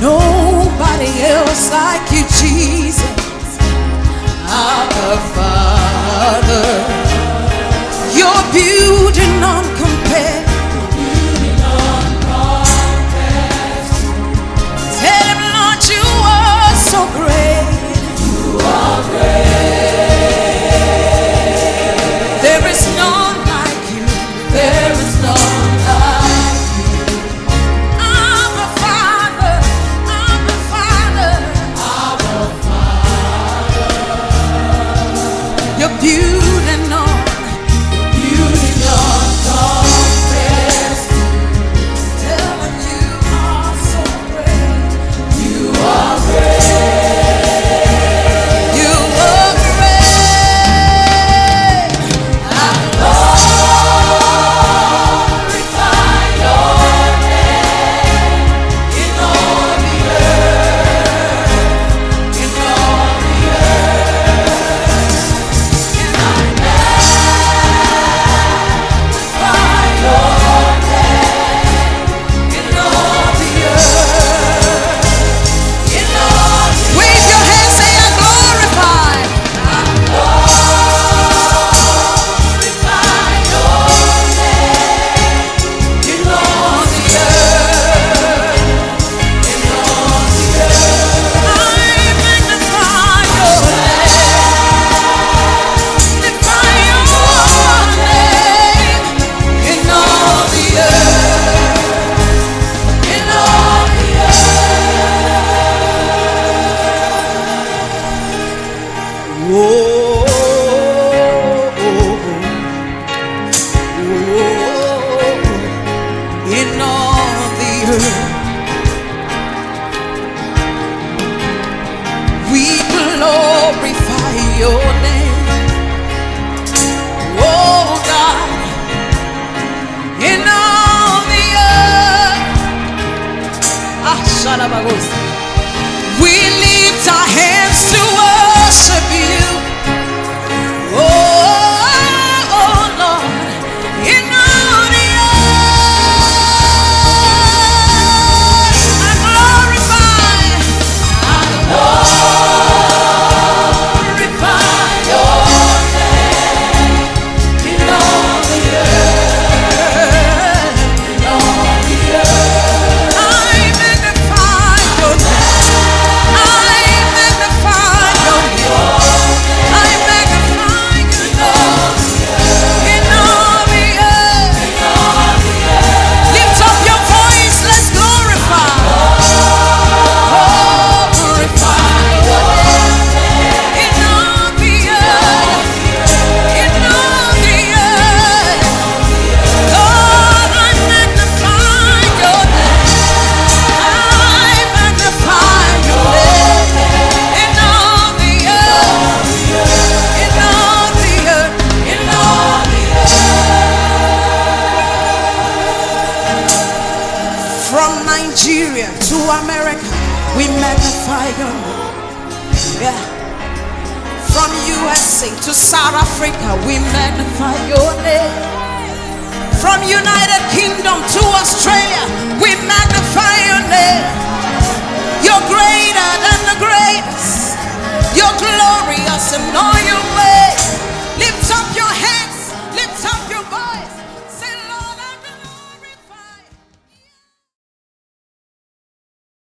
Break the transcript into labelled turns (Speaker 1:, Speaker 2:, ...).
Speaker 1: Nobody else like you. You. your name. Oh God, in all the earth, ah, we lift our hands to worship you. Nigeria to America. We magnify your name. Yeah. From USA to South Africa, we magnify your name. From United Kingdom to Australia, we magnify your name. You're greater than the greatest. You're glorious and.